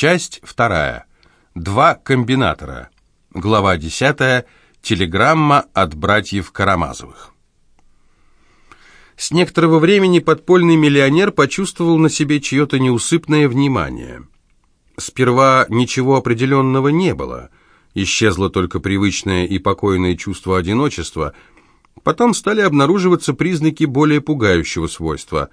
Часть вторая. Два комбинатора. Глава десятая. Телеграмма от братьев Карамазовых. С некоторого времени подпольный миллионер почувствовал на себе чье-то неусыпное внимание. Сперва ничего определенного не было. Исчезло только привычное и покойное чувство одиночества. Потом стали обнаруживаться признаки более пугающего свойства.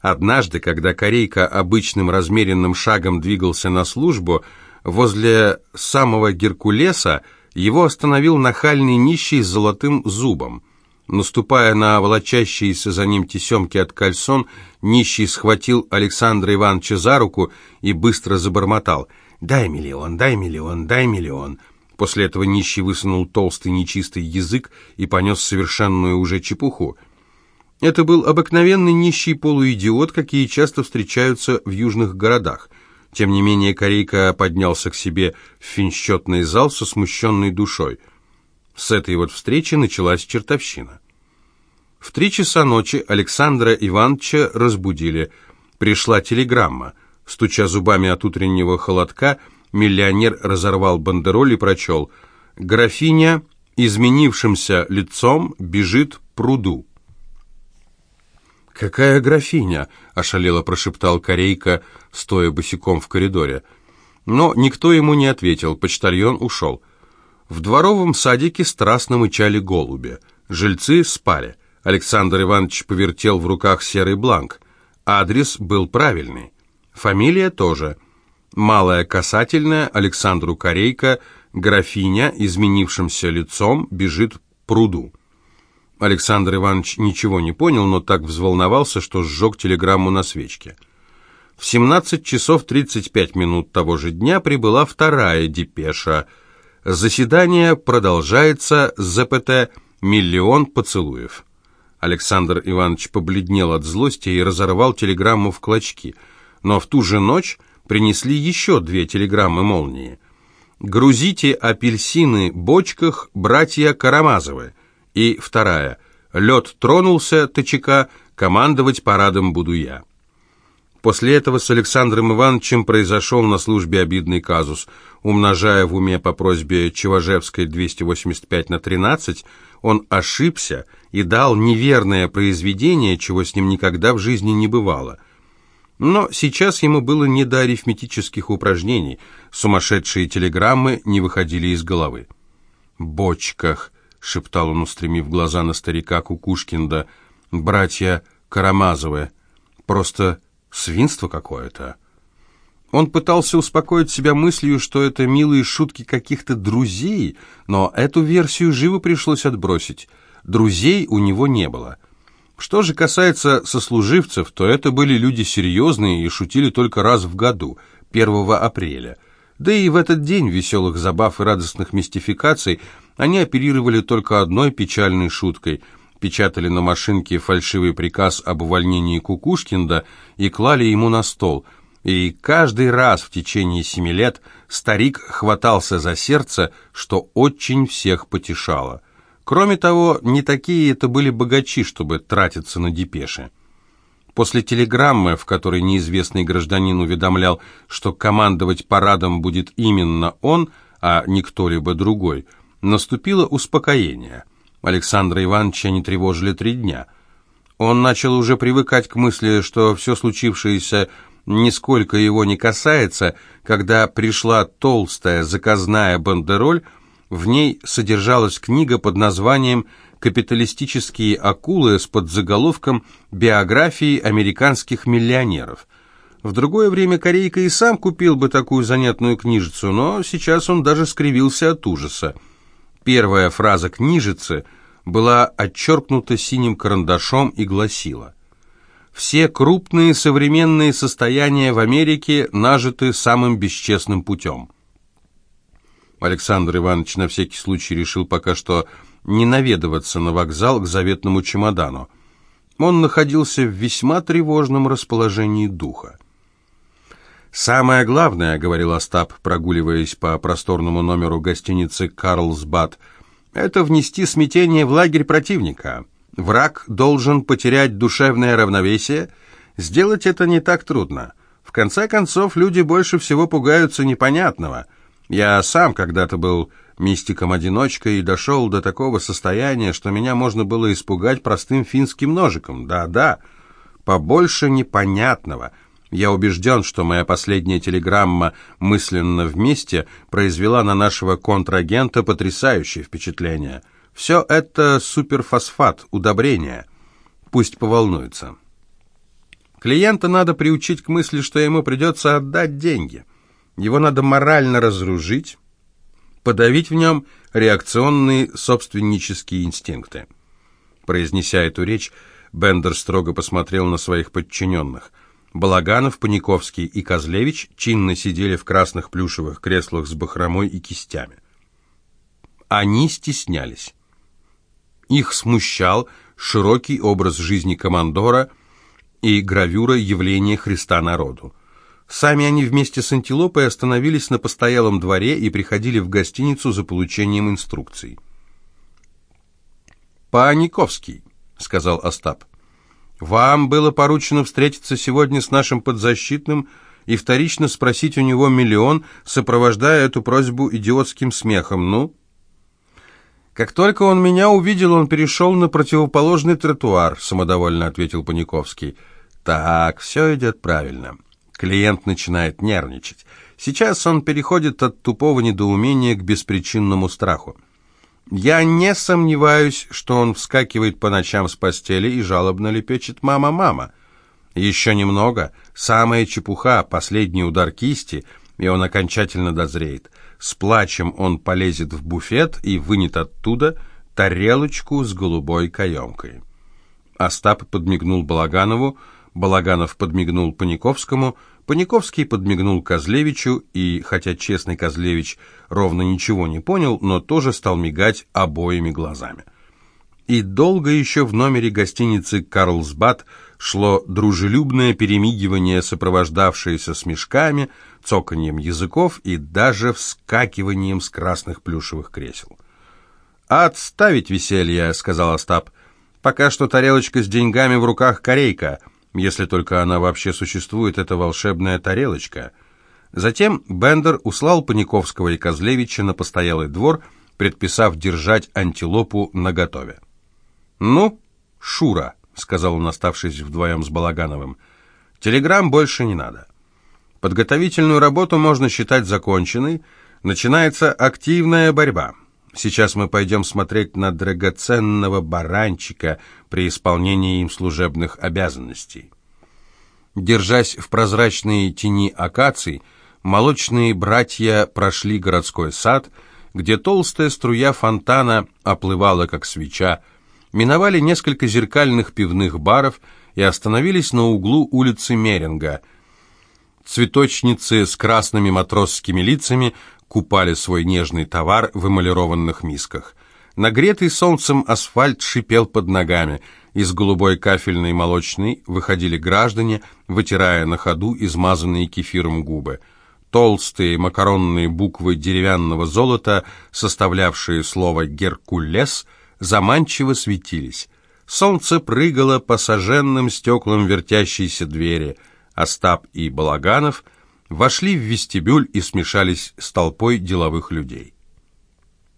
Однажды, когда Корейка обычным размеренным шагом двигался на службу, возле самого Геркулеса его остановил нахальный нищий с золотым зубом. Наступая на волочащиеся за ним тесемки от кальсон, нищий схватил Александра Ивановича за руку и быстро забормотал «Дай миллион, дай миллион, дай миллион». После этого нищий высунул толстый нечистый язык и понес совершенную уже чепуху. Это был обыкновенный нищий полуидиот, какие часто встречаются в южных городах. Тем не менее, Корейка поднялся к себе в финсчетный зал со смущенной душой. С этой вот встречи началась чертовщина. В три часа ночи Александра Ивановича разбудили. Пришла телеграмма. Стуча зубами от утреннего холодка, миллионер разорвал бандероль и прочел «Графиня, изменившимся лицом, бежит пруду». «Какая графиня?» — ошалело прошептал Корейка, стоя босиком в коридоре. Но никто ему не ответил, почтальон ушел. В дворовом садике страстно мычали голуби. Жильцы спали. Александр Иванович повертел в руках серый бланк. Адрес был правильный. Фамилия тоже. Малая касательная Александру Корейка, графиня, изменившимся лицом, бежит пруду. Александр Иванович ничего не понял, но так взволновался, что сжег телеграмму на свечке. В 17 часов 35 минут того же дня прибыла вторая депеша. Заседание продолжается, ЗПТ «Миллион поцелуев». Александр Иванович побледнел от злости и разорвал телеграмму в клочки. Но в ту же ночь принесли еще две телеграммы молнии. «Грузите апельсины бочках, братья Карамазовы». И вторая. «Лед тронулся, ТЧК, командовать парадом буду я». После этого с Александром Ивановичем произошел на службе обидный казус. Умножая в уме по просьбе Чеважевской 285 на 13, он ошибся и дал неверное произведение, чего с ним никогда в жизни не бывало. Но сейчас ему было не до арифметических упражнений, сумасшедшие телеграммы не выходили из головы. «Бочках», — шептал он, устремив глаза на старика Кукушкинда, — «братья Карамазовы, просто свинство какое-то». Он пытался успокоить себя мыслью, что это милые шутки каких-то друзей, но эту версию живо пришлось отбросить. Друзей у него не было. Что же касается сослуживцев, то это были люди серьезные и шутили только раз в году, 1 апреля. Да и в этот день веселых забав и радостных мистификаций они оперировали только одной печальной шуткой – печатали на машинке фальшивый приказ об увольнении Кукушкинда и клали ему на стол. И каждый раз в течение семи лет старик хватался за сердце, что очень всех потешало. Кроме того, не такие это были богачи, чтобы тратиться на депеши. После телеграммы, в которой неизвестный гражданин уведомлял, что командовать парадом будет именно он, а не кто-либо другой – Наступило успокоение. Александра Ивановича не тревожили три дня. Он начал уже привыкать к мысли, что все случившееся нисколько его не касается, когда пришла толстая заказная бандероль, в ней содержалась книга под названием «Капиталистические акулы» с подзаголовком «Биографии американских миллионеров». В другое время Корейка и сам купил бы такую занятную книжицу, но сейчас он даже скривился от ужаса. Первая фраза книжицы была отчеркнута синим карандашом и гласила «Все крупные современные состояния в Америке нажиты самым бесчестным путем». Александр Иванович на всякий случай решил пока что не наведываться на вокзал к заветному чемодану. Он находился в весьма тревожном расположении духа. «Самое главное, — говорил Остап, прогуливаясь по просторному номеру гостиницы «Карлсбад», — это внести смятение в лагерь противника. Враг должен потерять душевное равновесие. Сделать это не так трудно. В конце концов, люди больше всего пугаются непонятного. Я сам когда-то был мистиком-одиночкой и дошел до такого состояния, что меня можно было испугать простым финским ножиком. Да-да, побольше непонятного. Я убежден, что моя последняя телеграмма «Мысленно вместе» произвела на нашего контрагента потрясающее впечатление. Все это суперфосфат, удобрение. Пусть поволнуется. Клиента надо приучить к мысли, что ему придется отдать деньги. Его надо морально разоружить, подавить в нем реакционные собственнические инстинкты. Произнеся эту речь, Бендер строго посмотрел на своих подчиненных. Балаганов, Паниковский и Козлевич чинно сидели в красных плюшевых креслах с бахромой и кистями. Они стеснялись. Их смущал широкий образ жизни командора – и гравюра явления Христа народу. Сами они вместе с антилопой остановились на постоялом дворе и приходили в гостиницу за получением инструкций. «Паниковский», — сказал Остап, — «вам было поручено встретиться сегодня с нашим подзащитным и вторично спросить у него миллион, сопровождая эту просьбу идиотским смехом. Ну?» «Как только он меня увидел, он перешел на противоположный тротуар», — самодовольно ответил Паниковский. «Так, все идет правильно». Клиент начинает нервничать. Сейчас он переходит от тупого недоумения к беспричинному страху. Я не сомневаюсь, что он вскакивает по ночам с постели и жалобно лепечет «мама, мама». Еще немного, самая чепуха, последний удар кисти, и он окончательно дозреет. С плачем он полезет в буфет и вынет оттуда тарелочку с голубой каемкой. Остап подмигнул Балаганову, Балаганов подмигнул Паниковскому, Паниковский подмигнул Козлевичу, и, хотя честный Козлевич ровно ничего не понял, но тоже стал мигать обоими глазами. И долго еще в номере гостиницы «Карлсбад» шло дружелюбное перемигивание, сопровождавшееся смешками, цоканьем языков и даже вскакиванием с красных плюшевых кресел. «Отставить веселье», — сказал Остап. «Пока что тарелочка с деньгами в руках корейка, если только она вообще существует, эта волшебная тарелочка». Затем Бендер услал Паниковского и Козлевича на постоялый двор, предписав держать антилопу наготове. «Ну, Шура», — сказал он, оставшись вдвоем с Балагановым, — «телеграмм больше не надо. Подготовительную работу можно считать законченной, начинается активная борьба. Сейчас мы пойдем смотреть на драгоценного баранчика при исполнении им служебных обязанностей». Держась в прозрачной тени акаций, молочные братья прошли городской сад, где толстая струя фонтана оплывала, как свеча, миновали несколько зеркальных пивных баров и остановились на углу улицы Меринга. Цветочницы с красными матросскими лицами купали свой нежный товар в эмалированных мисках. Нагретый солнцем асфальт шипел под ногами. Из голубой кафельной молочной выходили граждане, вытирая на ходу измазанные кефиром губы. Толстые макаронные буквы деревянного золота, составлявшие слово «Геркулес», заманчиво светились. Солнце прыгало по сожженным стеклам вертящейся двери. Остап и Балаганов вошли в вестибюль и смешались с толпой деловых людей.